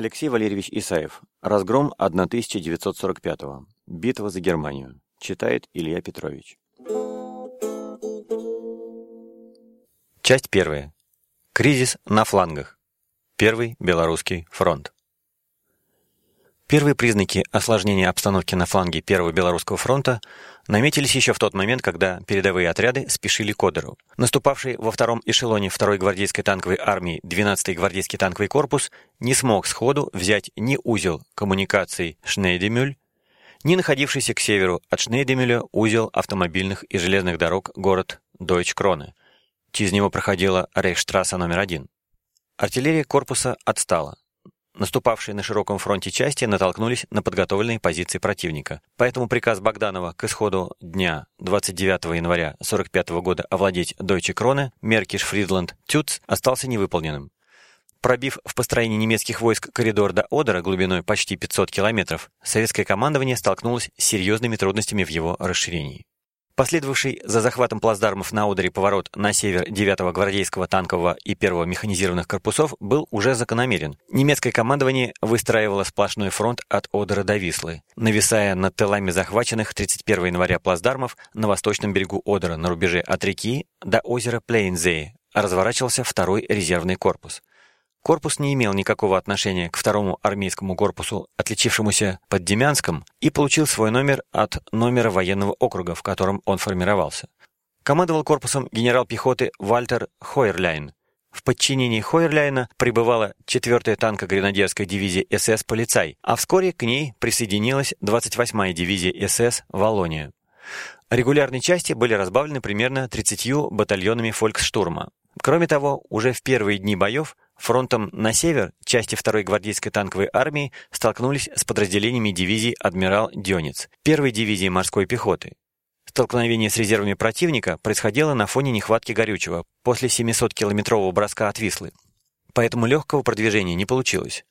Алексей Валерьевич Исаев. Разгром 1945 -го. Битва за Германию. Читает Илья Петрович. Часть первая. Кризис на флангах. Первый Белорусский фронт. Первые признаки осложнения обстановки на фланге Первого Белорусского фронта наметились еще в тот момент, когда передовые отряды спешили к Одеру. Наступавший во втором эшелоне 2-й гвардейской танковой армии 12-й гвардейский танковый корпус не смог сходу взять ни узел коммуникаций Шнейдемюль, ни находившийся к северу от Шнейдемюля узел автомобильных и железных дорог город Дойч-Кроне. Через него проходила Рейхштрасса номер один. Артиллерия корпуса отстала. Наступавшие на широком фронте части натолкнулись на подготовленные позиции противника. Поэтому приказ Богданова к исходу дня 29 января 1945 года овладеть Дойче Кроне, Меркиш, Фридланд, Тюц остался невыполненным. Пробив в построении немецких войск коридор до Одера глубиной почти 500 километров, советское командование столкнулось с серьезными трудностями в его расширении. Последовавший за захватом плацдармов на Одере поворот на север 9-го гвардейского танкового и 1-го механизированных корпусов был уже закономерен. Немецкое командование выстраивало сплошной фронт от Одера до Вислы, нависая над тылами захваченных 31 января плацдармов на восточном берегу Одера на рубеже от реки до озера Плейнзее, разворачивался второй резервный корпус. Корпус не имел никакого отношения к второму армейскому корпусу, отличившемуся под Демянском, и получил свой номер от номера военного округа, в котором он формировался. Командовал корпусом генерал пехоты Вальтер Хойерляйн. В подчинении Хойерляйна прибывала 4-я танко-гренадерская дивизия СС «Полицай», а вскоре к ней присоединилась 28-я дивизия СС «Волония». Регулярные части были разбавлены примерно 30 батальонами фольксштурма. Кроме того, уже в первые дни боев Фронтом на север части 2-й гвардейской танковой армии столкнулись с подразделениями дивизии «Адмирал Дёнец», 1-й дивизии морской пехоты. Столкновение с резервами противника происходило на фоне нехватки горючего после 700-километрового броска от Вислы. Поэтому легкого продвижения не получилось.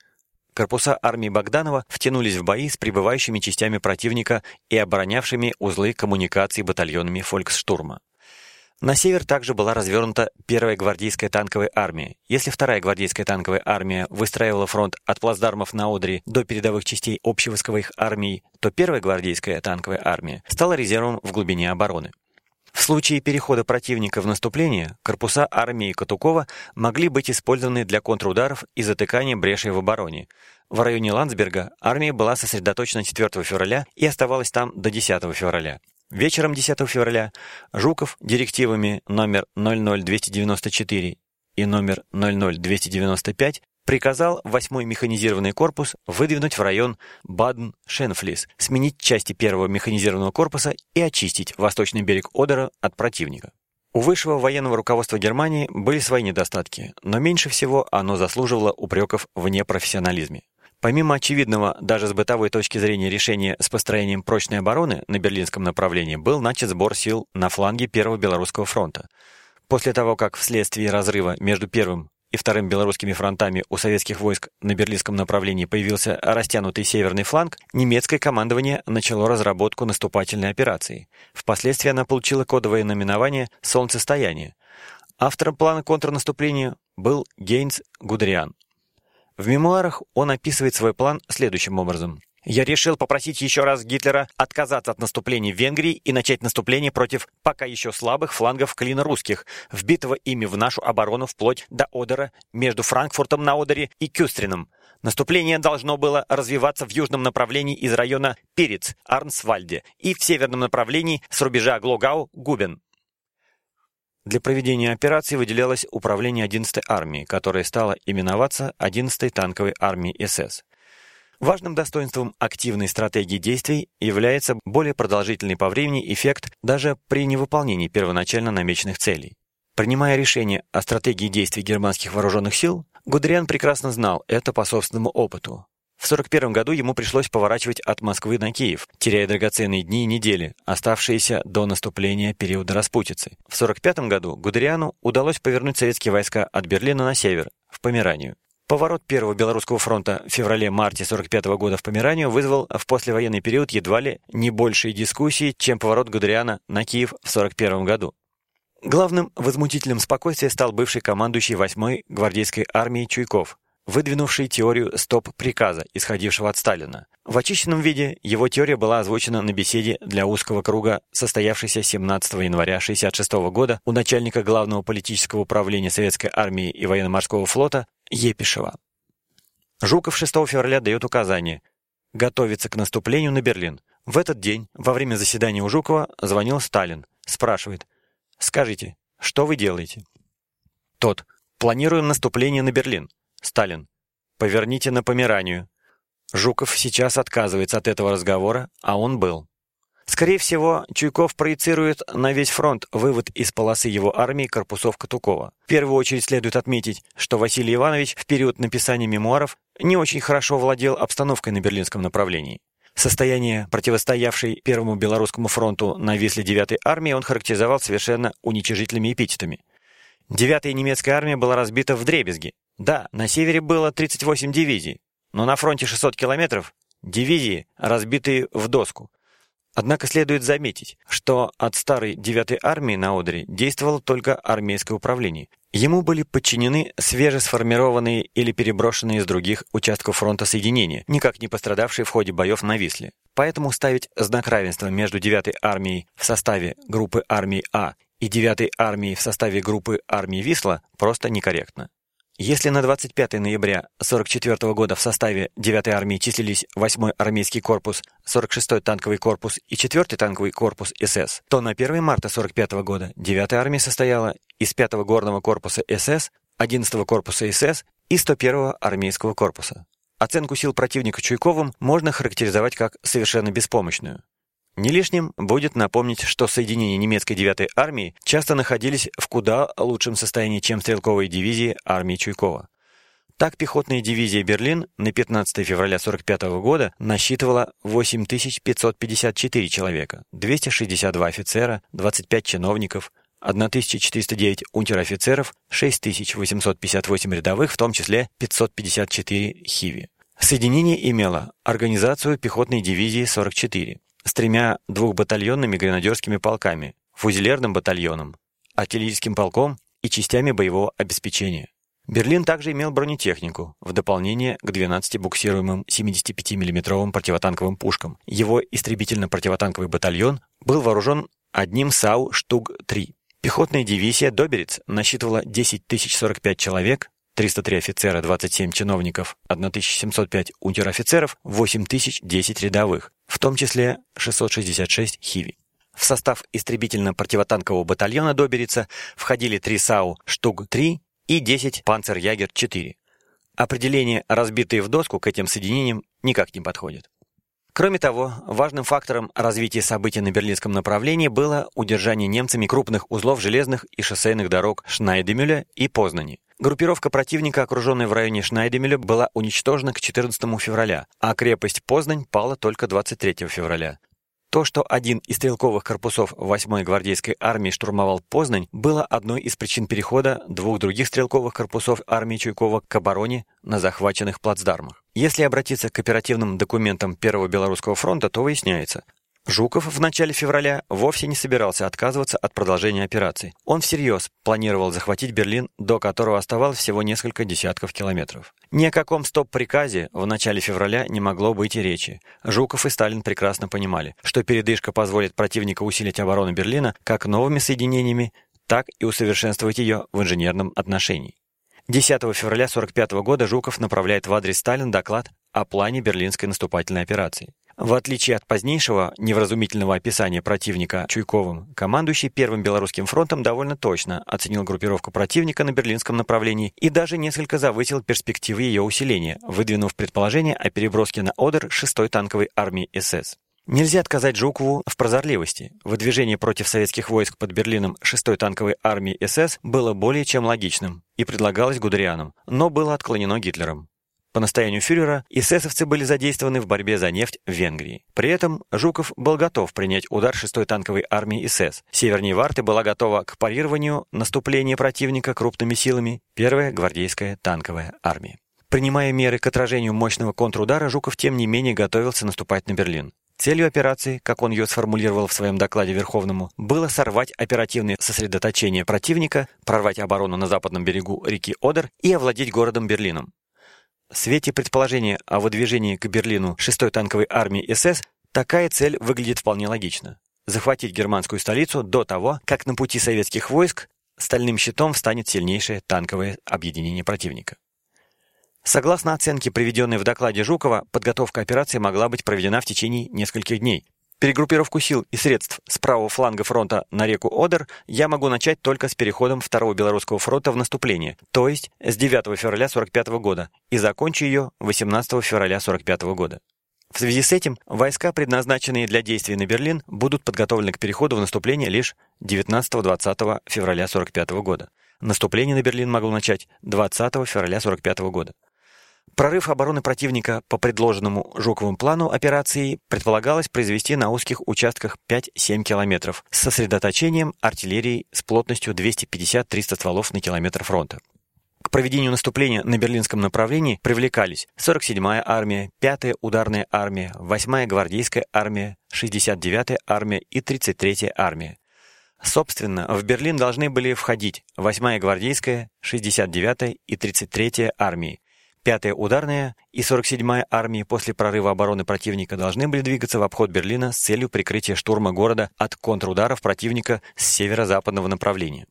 Корпуса армии Богданова втянулись в бои с прибывающими частями противника и оборонявшими узлы коммуникаций батальонами фольксштурма. На север также была развернута первая гвардейская танковая армия. Если вторая гвардейская танковая армия выстраивала фронт от плацдармов на Одре до передовых частей общевойсковых армий, то первая гвардейская танковая армия стала резервом в глубине обороны. В случае перехода противника в наступление, корпуса армии Катукова могли быть использованы для контрударов и затыкания брешей в обороне. В районе Ландсберга армия была сосредоточена 4 февраля и оставалась там до 10 февраля. Вечером 10 февраля Жуков директивами номер 00294 и номер 00295 приказал 8-й механизированный корпус выдвинуть в район Баден-Шенфлис, сменить части первого механизированного корпуса и очистить восточный берег Одера от противника. У высшего военного руководства Германии были свои недостатки, но меньше всего оно заслуживало упреков в непрофессионализме. Помимо очевидного даже с бытовой точки зрения решения с построением прочной обороны на берлинском направлении, был начат сбор сил на фланге Первого Белорусского фронта. После того, как вследствие разрыва между Первым и Вторым Белорусскими фронтами у советских войск на берлинском направлении появился растянутый северный фланг, немецкое командование начало разработку наступательной операции. Впоследствии она получила кодовое наименование «Солнцестояние». Автором плана контрнаступления был Гейнс Гудериан. В мемуарах он описывает свой план следующим образом. «Я решил попросить еще раз Гитлера отказаться от наступления в Венгрии и начать наступление против пока еще слабых флангов клина русских, вбитого ими в нашу оборону вплоть до Одера между Франкфуртом на Одере и Кюстрином. Наступление должно было развиваться в южном направлении из района Пирец, Арнсвальде и в северном направлении с рубежа Глогау-Губен. Для проведения операции выделялось управление 11-й армии, которое стало именоваться 11-й танковой армией СС. Важным достоинством активной стратегии действий является более продолжительный по времени эффект даже при невыполнении первоначально намеченных целей. Принимая решение о стратегии действий германских вооруженных сил, Гудериан прекрасно знал это по собственному опыту. В 1941 году ему пришлось поворачивать от Москвы на Киев, теряя драгоценные дни и недели, оставшиеся до наступления периода распутицы. В 1945 году Гудериану удалось повернуть советские войска от Берлина на север, в Померанию. Поворот Первого Белорусского фронта в феврале-марте 1945 года в Померанию вызвал в послевоенный период едва ли не большие дискуссии, чем поворот Гудериана на Киев в 1941 году. Главным возмутителем спокойствия стал бывший командующий 8-й гвардейской армией Чуйков – выдвинувший теорию стоп-приказа, исходившего от Сталина. В очищенном виде его теория была озвучена на беседе для узкого круга, состоявшейся 17 января 1966 года у начальника Главного политического управления Советской армии и военно-морского флота Епишева. Жуков 6 февраля дает указание готовиться к наступлению на Берлин. В этот день, во время заседания у Жукова, звонил Сталин, спрашивает «Скажите, что вы делаете?» Тот «Планируем наступление на Берлин». Сталин «Поверните на Померанию». Жуков сейчас отказывается от этого разговора, а он был. Скорее всего, Чуйков проецирует на весь фронт вывод из полосы его армии корпусов Катукова. В первую очередь следует отметить, что Василий Иванович в период написания мемуаров не очень хорошо владел обстановкой на берлинском направлении. Состояние, противостоявшей Первому Белорусскому фронту на Висле 9-й армии, он характеризовал совершенно уничижительными эпитетами. Девятая немецкая армия была разбита в дребезги. Да, на севере было 38 дивизий, но на фронте 600 километров дивизии, разбитые в доску. Однако следует заметить, что от старой 9-й армии на Одере действовало только армейское управление. Ему были подчинены свежесформированные или переброшенные из других участков фронта соединения, никак не пострадавшие в ходе боев на Висле. Поэтому ставить знак равенства между 9-й армией в составе группы армий А и 9-й армией в составе группы армий Висла просто некорректно. Если на 25 ноября 1944 года в составе 9-й армии числились 8-й армейский корпус, 46-й танковый корпус и 4-й танковый корпус СС, то на 1 марта 1945 года 9-я армия состояла из 5-го горного корпуса СС, 11-го корпуса СС и 101-го армейского корпуса. Оценку сил противника Чуйковым можно характеризовать как совершенно беспомощную. Не лишним будет напомнить, что соединения немецкой 9-й армии часто находились в куда лучшем состоянии, чем стрелковые дивизии армии Чуйкова. Так, пехотная дивизия «Берлин» на 15 февраля 1945 года насчитывала 8554 человека, 262 офицера, 25 чиновников, 1409 унтер-офицеров, 6858 рядовых, в том числе 554 хиви. Соединение имело организацию пехотной дивизии 44, с тремя двухбатальонными гренадерскими полками, фузелерным батальоном, артиллерийским полком и частями боевого обеспечения. Берлин также имел бронетехнику, в дополнение к 12 буксируемым 75 миллиметровым противотанковым пушкам. Его истребительно-противотанковый батальон был вооружен одним САУ «Штуг-3». Пехотная дивизия «Доберец» насчитывала 10 045 человек, 303 офицера, 27 чиновников, 1705 унтер-офицеров, 8010 рядовых, в том числе 666 хиви. В состав истребительно-противотанкового батальона Доберица входили 3 САУ «Штуг-3» и 10 «Панцер-Ягер-4». Определение «разбитые в доску» к этим соединениям никак не подходит. Кроме того, важным фактором развития событий на берлинском направлении было удержание немцами крупных узлов железных и шоссейных дорог Шнайдемюля и Познани, Группировка противника, окруженная в районе Шнайдемеля, была уничтожена к 14 февраля, а крепость Познань пала только 23 февраля. То, что один из стрелковых корпусов 8-й гвардейской армии штурмовал Познань, было одной из причин перехода двух других стрелковых корпусов армии Чуйкова к обороне на захваченных плацдармах. Если обратиться к оперативным документам Первого Белорусского фронта, то выясняется, Жуков в начале февраля вовсе не собирался отказываться от продолжения операции. Он всерьез планировал захватить Берлин, до которого оставалось всего несколько десятков километров. Ни о каком стоп-приказе в начале февраля не могло быть и речи. Жуков и Сталин прекрасно понимали, что передышка позволит противнику усилить оборону Берлина как новыми соединениями, так и усовершенствовать ее в инженерном отношении. 10 февраля 1945 года Жуков направляет в адрес Сталина доклад о плане берлинской наступательной операции. В отличие от позднейшего невразумительного описания противника Чуйковым, командующий Первым Белорусским фронтом довольно точно оценил группировку противника на берлинском направлении и даже несколько завысил перспективы ее усиления, выдвинув предположение о переброске на Одер 6-й танковой армии СС. Нельзя отказать Жукову в прозорливости. Выдвижение против советских войск под Берлином 6-й танковой армии СС было более чем логичным и предлагалось Гудерианом, но было отклонено Гитлером. По настоянию фюрера эсэсовцы были задействованы в борьбе за нефть в Венгрии. При этом Жуков был готов принять удар 6-й танковой армии СС. Севернее Варты была готова к парированию наступления противника крупными силами 1-я гвардейская танковая армия. Принимая меры к отражению мощного контрудара, Жуков тем не менее готовился наступать на Берлин. Целью операции, как он ее сформулировал в своем докладе Верховному, было сорвать оперативное сосредоточение противника, прорвать оборону на западном берегу реки Одер и овладеть городом Берлином. В свете предположения о выдвижении к Берлину 6-й танковой армии СС такая цель выглядит вполне логично. Захватить германскую столицу до того, как на пути советских войск стальным щитом встанет сильнейшее танковое объединение противника. Согласно оценке, приведенной в докладе Жукова, подготовка операции могла быть проведена в течение нескольких дней. Перегруппировку сил и средств с правого фланга фронта на реку Одер я могу начать только с переходом Второго Белорусского фронта в наступление, то есть с 9 февраля 1945 года, и закончу ее 18 февраля 1945 года. В связи с этим войска, предназначенные для действий на Берлин, будут подготовлены к переходу в наступление лишь 19-20 февраля 1945 года. Наступление на Берлин могло начать 20 февраля 1945 года. Прорыв обороны противника по предложенному Жуковым плану операции предполагалось произвести на узких участках 5-7 километров с сосредоточением артиллерии с плотностью 250-300 стволов на километр фронта. К проведению наступления на берлинском направлении привлекались 47-я армия, 5-я ударная армия, 8-я гвардейская армия, 69-я армия и 33-я армия. Собственно, в Берлин должны были входить 8-я гвардейская, 69-я и 33-я армии, 5-я ударная и 47-я армии после прорыва обороны противника должны были двигаться в обход Берлина с целью прикрытия штурма города от контрударов противника с северо-западного направления.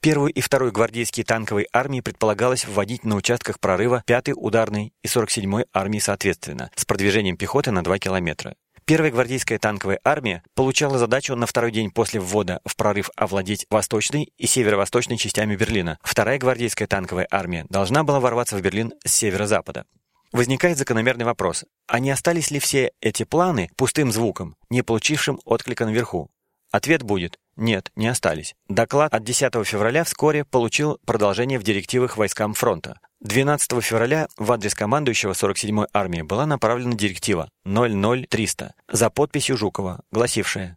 Первую и вторую гвардейские танковые армии предполагалось вводить на участках прорыва 5-й ударной и 47-й армии соответственно, с продвижением пехоты на 2 километра. Первая гвардейская танковая армия получала задачу на второй день после ввода в прорыв овладеть восточной и северо-восточной частями Берлина. Вторая гвардейская танковая армия должна была ворваться в Берлин с северо-запада. Возникает закономерный вопрос, а не остались ли все эти планы пустым звуком, не получившим отклика наверху? Ответ будет «нет, не остались». Доклад от 10 февраля вскоре получил продолжение в директивах войскам фронта. 12 февраля в адрес командующего 47-й армии была направлена директива 00300 за подписью Жукова, гласившая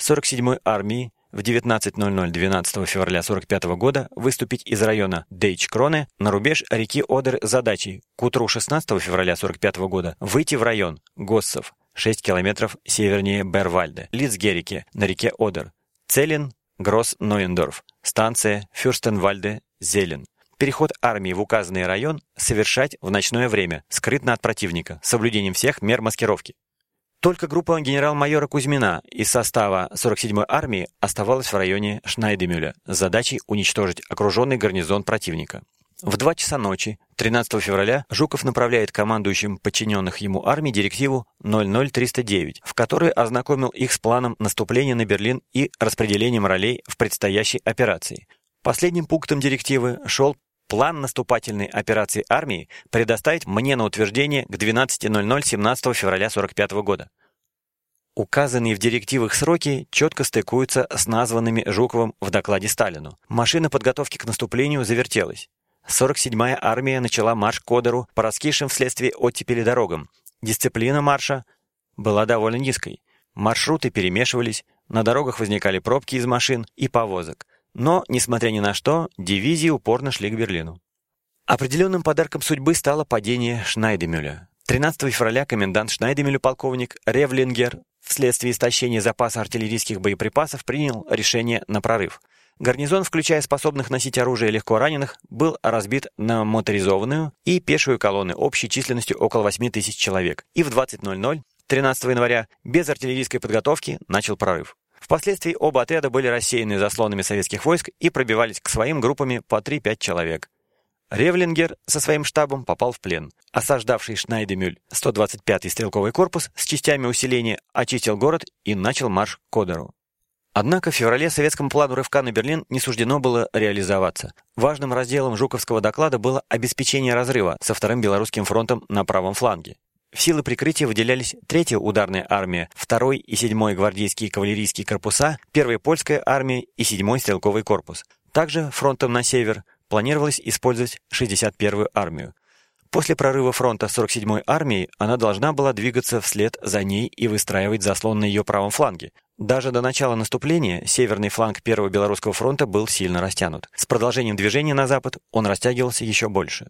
47-й армии в 19.00 12 февраля 45 года выступить из района Дейч-Кроне на рубеж реки Одер с задачей к утру 16 февраля 45 года выйти в район Госсов 6 километров севернее Бервальде, Лицгерике на реке Одер, Целин, Гросс-Нойендорф, станция Фюрстенвальде, Зелен. Переход армии в указанный район совершать в ночное время, скрытно от противника, с соблюдением всех мер маскировки. Только группа генерал-майора Кузьмина из состава 47-й армии оставалась в районе Шнайдемюля с задачей уничтожить окруженный гарнизон противника. В 2 часа ночи 13 февраля Жуков направляет командующим подчиненных ему армий директиву 00309, в которой ознакомил их с планом наступления на Берлин и распределением ролей в предстоящей операции. Последним пунктом директивы шел план наступательной операции армии предоставить мне на утверждение к 12.00 17 февраля 1945 года. Указанные в директивах сроки четко стыкуются с названными Жуковым в докладе Сталину. Машина подготовки к наступлению завертелась. 47-я армия начала марш к Одеру по раскисшим вследствие оттепели дорогам. Дисциплина марша была довольно низкой. Маршруты перемешивались, на дорогах возникали пробки из машин и повозок. Но, несмотря ни на что, дивизии упорно шли к Берлину. Определенным подарком судьбы стало падение Шнайдемюля. 13 февраля комендант Шнайдемюля полковник Ревлингер вследствие истощения запаса артиллерийских боеприпасов принял решение на прорыв. Гарнизон, включая способных носить оружие легко раненых, был разбит на моторизованную и пешую колонны общей численностью около 8 тысяч человек. И в 20.00 13 января без артиллерийской подготовки начал прорыв. Впоследствии оба отряда были рассеяны заслонами советских войск и пробивались к своим группами по 3-5 человек. Ревлингер со своим штабом попал в плен. Осаждавший Шнайдемюль 125-й стрелковый корпус с частями усиления очистил город и начал марш к Кодеру. Однако в феврале советскому плану рывка на Берлин не суждено было реализоваться. Важным разделом Жуковского доклада было обеспечение разрыва со Вторым Белорусским фронтом на правом фланге. В силы прикрытия выделялись 3-я ударная армия, 2-й и 7-й гвардейские кавалерийские корпуса, 1-я польская армия и 7-й стрелковый корпус. Также фронтом на север планировалось использовать 61-ю армию. После прорыва фронта 47-й армии она должна была двигаться вслед за ней и выстраивать заслон на ее правом фланге. Даже до начала наступления северный фланг Первого Белорусского фронта был сильно растянут. С продолжением движения на запад он rастягивался еще больше.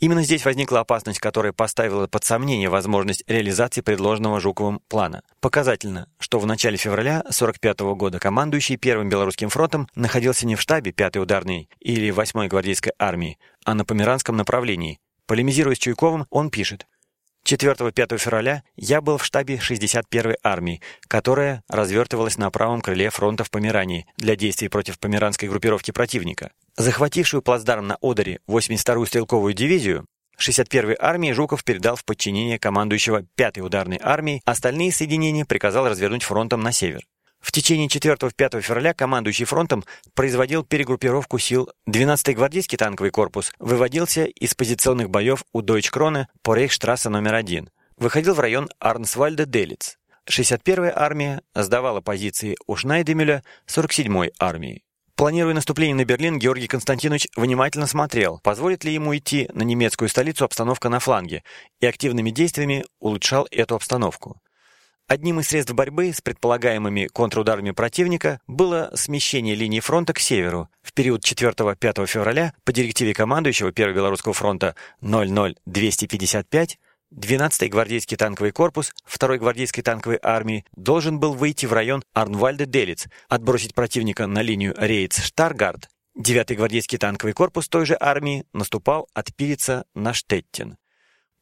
Именно здесь возникла опасность, которая поставила под сомнение возможность реализации предложенного Жуковым плана. Показательно, что в начале февраля 1945 года командующий Первым Белорусским фронтом находился не в штабе 5-й ударной или 8-й гвардейской армии, а на Померанском направлении, Полемизируя с Чуйковым, он пишет. 4-5 февраля я был в штабе 61-й армии, которая развертывалась на правом крыле фронта в Померании для действий против померанской группировки противника. Захватившую плацдарм на Одере 82-ю стрелковую дивизию 61-й армии Жуков передал в подчинение командующего 5-й ударной армии, остальные соединения приказал развернуть фронтом на север. В течение 4-5 февраля командующий фронтом производил перегруппировку сил. 12-й гвардейский танковый корпус выводился из позиционных боев у Дойчкрона по Рейхштрассе номер 1. Выходил в район Арнсвальда-Делиц. 61-я армия сдавала позиции у Шнайдемюля 47-й армии. Планируя наступление на Берлин, Георгий Константинович внимательно смотрел, позволит ли ему идти на немецкую столицу обстановка на фланге, и активными действиями улучшал эту обстановку. Одним из средств борьбы с предполагаемыми контрударами противника было смещение линии фронта к северу. В период 4-5 февраля по директиве командующего 1 Белорусского фронта 00255 12-й гвардейский танковый корпус 2-й гвардейской танковой армии должен был выйти в район Арнвальде-Делиц, отбросить противника на линию Рейц-Штаргард. 9-й гвардейский танковый корпус той же армии наступал от Пирица на Штеттин.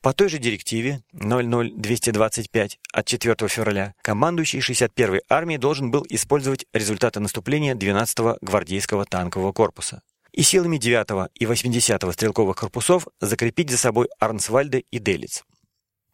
По той же директиве 00225 от 4 февраля командующий 61-й армией должен был использовать результаты наступления 12-го гвардейского танкового корпуса и силами 9 и 80-го стрелковых корпусов закрепить за собой Арнсвальде и Делиц.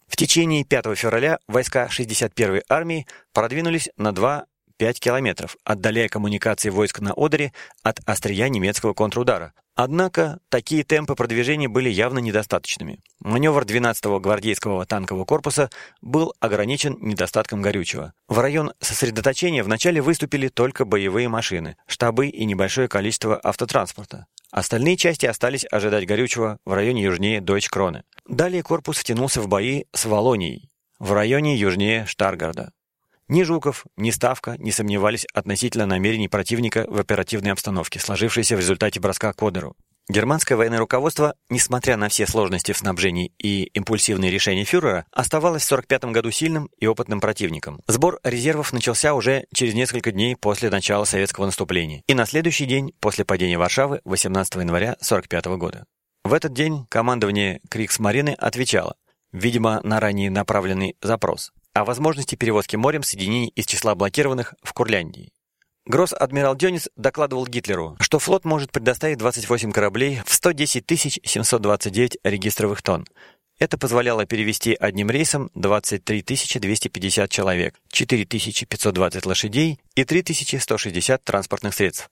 В течение 5 февраля войска 61-й армии продвинулись на 2 5 километров, отдаляя коммуникации войск на Одере от острия немецкого контрудара. Однако такие темпы продвижения были явно недостаточными. Маневр 12-го гвардейского танкового корпуса был ограничен недостатком горючего. В район сосредоточения вначале выступили только боевые машины, штабы и небольшое количество автотранспорта. Остальные части остались ожидать горючего в районе южнее Дойч-Кроны. Далее корпус втянулся в бои с Волонией, в районе южнее Штаргарда. Ни Жуков, ни Ставка не сомневались относительно намерений противника в оперативной обстановке, сложившейся в результате броска к Одеру. Германское военное руководство, несмотря на все сложности в снабжении и импульсивные решения фюрера, оставалось в 1945 году сильным и опытным противником. Сбор резервов начался уже через несколько дней после начала советского наступления и на следующий день после падения Варшавы 18 января 1945 года. В этот день командование Криксмарины отвечало, видимо, на ранее направленный запрос о возможности перевозки морем соединений из числа блокированных в Курляндии. Гросс-адмирал Дёнис докладывал Гитлеру, что флот может предоставить 28 кораблей в 110 729 регистровых тонн. Это позволяло перевести одним рейсом 23 250 человек, 4 520 лошадей и 3160 транспортных средств.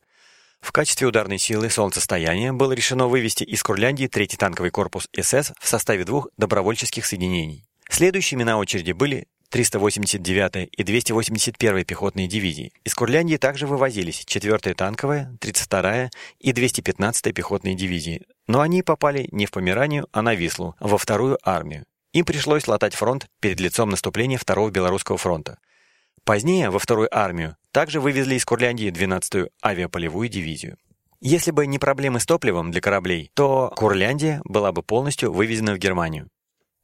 В качестве ударной силы солнцестояния было решено вывести из Курляндии третий танковый корпус СС в составе двух добровольческих соединений. Следующими на очереди были 389-я и 281-я пехотные дивизии. Из Курляндии также вывозились 4-я танковая, 32-я и 215-я пехотные дивизии, но они попали не в Померанию, а на Вислу, во вторую армию. Им пришлось латать фронт перед лицом наступления Второго Белорусского фронта. Позднее, во вторую армию, также вывезли из Курляндии 12-ю авиаполевую дивизию. Если бы не проблемы с топливом для кораблей, то Курляндия была бы полностью вывезена в Германию.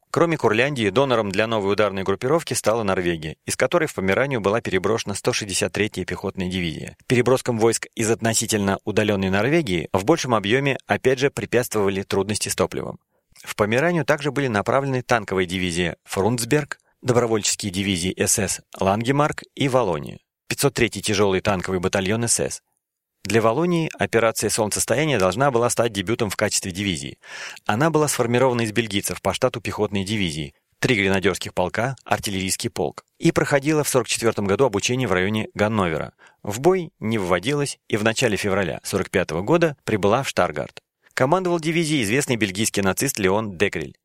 Кроме Курляндии, донором для новой ударной группировки стала Норвегия, из которой в Померанию была переброшена 163-я пехотная дивизия. Переброскам войск из относительно удаленной Норвегии в большем объеме опять же препятствовали трудности с топливом. В Померанию также были направлены танковые дивизии «Фрунцберг», добровольческие дивизии СС «Лангемарк» и «Волония», 503-й тяжелый танковый батальон СС, для Волонии операция «Солнцестояние» должна была стать дебютом в качестве дивизии. Она была сформирована из бельгийцев по штату пехотной дивизии, три гренадерских полка, артиллерийский полк, и проходила в 1944 году обучение в районе Ганновера. В бой не вводилась и в начале февраля 1945 года прибыла в Штаргард. Командовал дивизией известный бельгийский нацист Леон Декрель.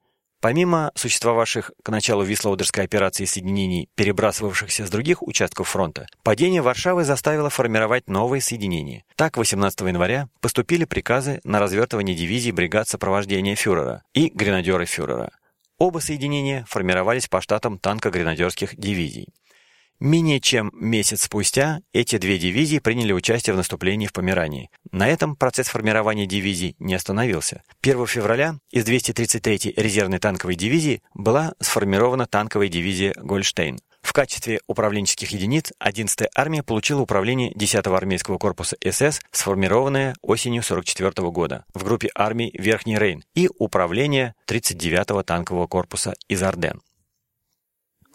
Помимо существовавших к началу Вислоудерской операции соединений, перебрасывавшихся с других участков фронта, падение Варшавы заставило формировать новые соединения. Так, 18 января поступили приказы на развертывание дивизий бригад сопровождения фюрера и гренадеры фюрера. Оба соединения формировались по штатам танко-гренадерских дивизий. Менее чем месяц спустя эти две дивизии приняли участие в наступлении в Померании. На этом процесс формирования дивизий не остановился. 1 февраля из 233-й резервной танковой дивизии была сформирована танковая дивизия «Гольштейн». В качестве управленческих единиц 11-я армия получила управление 10-го армейского корпуса СС, сформированное осенью 1944 года в группе армий Верхний Рейн, и управление 39-го танкового корпуса из Орден.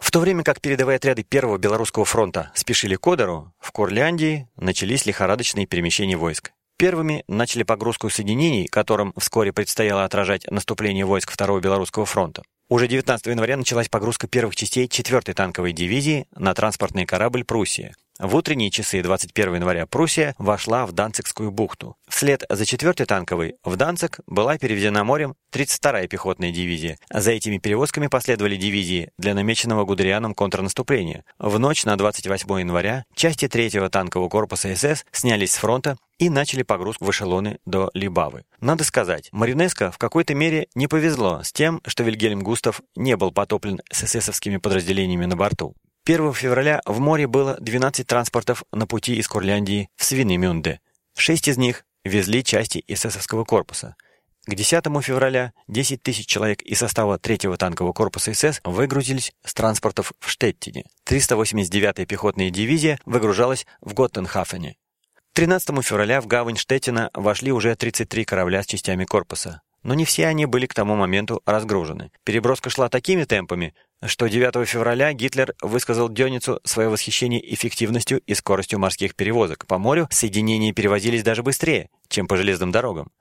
В то время как передовые отряды Первого Белорусского фронта спешили к Одеру, в Курляндии начались лихорадочные перемещения войск. Первыми начали погрузку соединений, которым вскоре предстояло отражать наступление войск Второго Белорусского фронта. Уже 19 января началась погрузка первых частей 4-й танковой дивизии на транспортный корабль «Пруссия». В утренние часы 21 января Пруссия вошла в Данцигскую бухту. Вслед за 4-й танковой в Данциг была переведена морем 32-я пехотная дивизия. За этими перевозками последовали дивизии для намеченного Гудерианом контрнаступления. В ночь на 28 января части 3-го танкового корпуса СС снялись с фронта и начали погрузку в эшелоны до Либавы. Надо сказать, Маринеско в какой-то мере не повезло с тем, что Вильгельм Густав не был потоплен с эсэсовскими подразделениями на борту. 1 февраля в море было 12 транспортов на пути из Курляндии в Свинемюнде. Шесть из них везли части эсэсовского корпуса. К 10 февраля 10 тысяч человек из состава 3-го танкового корпуса СС выгрузились с транспортов в Штеттине. 389-я пехотная дивизия выгружалась в Готтенхафене. 13 февраля в гавань Штеттина вошли уже 33 корабля с частями корпуса. Но не все они были к тому моменту разгружены. Переброска шла такими темпами, что 9 февраля Гитлер высказал Дёницу свое восхищение эффективностью и скоростью морских перевозок. По морю соединения перевозились даже быстрее, чем по железным дорогам.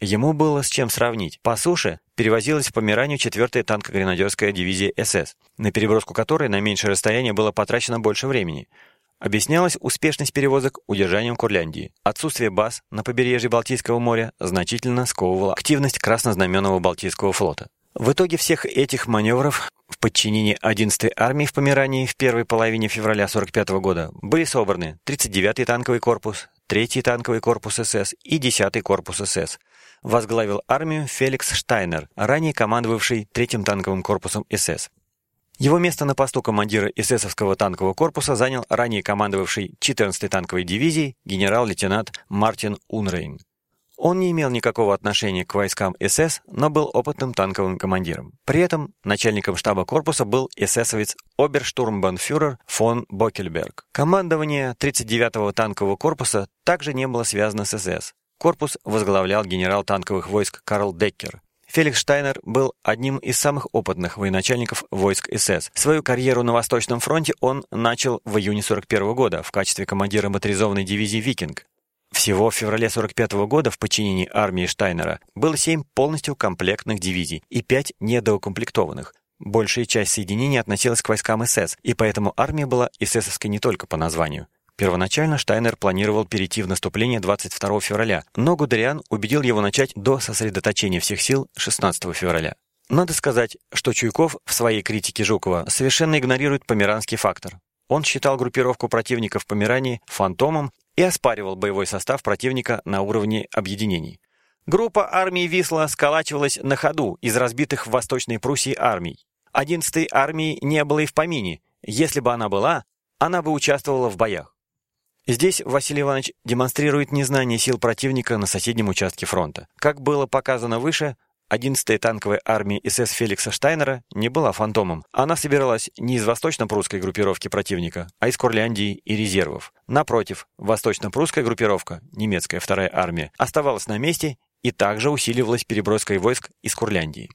Ему было с чем сравнить. По суше перевозилась в Померанию 4-я танкогренадерская дивизия СС, на переброску которой на меньшее расстояние было потрачено больше времени – Объяснялась успешность перевозок удержанием Курляндии. Отсутствие баз на побережье Балтийского моря значительно сковывало активность Краснознаменного Балтийского флота. В итоге всех этих маневров в подчинении 11-й армии в Померании в первой половине февраля 45 года были собраны 39-й танковый корпус, 3-й танковый корпус СС и 10-й корпус СС. Возглавил армию Феликс Штайнер, ранее командовавший 3-м танковым корпусом СС. Его место на посту командира эсэсовского танкового корпуса занял ранее командовавший 14-й танковой дивизией генерал-лейтенант Мартин Унрейн. Он не имел никакого отношения к войскам СС, но был опытным танковым командиром. При этом начальником штаба корпуса был эсэсовец оберштурмбанфюрер фон Бокельберг. Командование 39-го танкового корпуса также не было связано с СС. Корпус возглавлял генерал танковых войск Карл Деккер. Феликс Штайнер был одним из самых опытных военачальников войск СС. Свою карьеру на Восточном фронте он начал в июне 41 года в качестве командира моторизованной дивизии «Викинг». Всего в феврале 45 года в подчинении армии Штайнера было семь полностью комплектных дивизий и пять недоукомплектованных. Большая часть соединений относилась к войскам СС, и поэтому армия была эсэсовской не только по названию. Первоначально Штайнер планировал перейти в наступление 22 февраля, но Гудериан убедил его начать до сосредоточения всех сил 16 февраля. Надо сказать, что Чуйков в своей критике Жукова совершенно игнорирует померанский фактор. Он считал группировку противников Померании фантомом и оспаривал боевой состав противника на уровне объединений. Группа армии Висла сколачивалась на ходу из разбитых в Восточной Пруссии армий. 11-й армии не было и в помине. Если бы она была, она бы участвовала в боях. Здесь Василий Иванович демонстрирует незнание сил противника на соседнем участке фронта. Как было показано выше, 11-я танковая армия СС Феликса Штайнера не была фантомом. Она собиралась не из восточно-прусской группировки противника, а из Курляндии и резервов. Напротив, восточно-прусская группировка, немецкая вторая армия, оставалась на месте и также усиливалась переброской войск из Курляндии.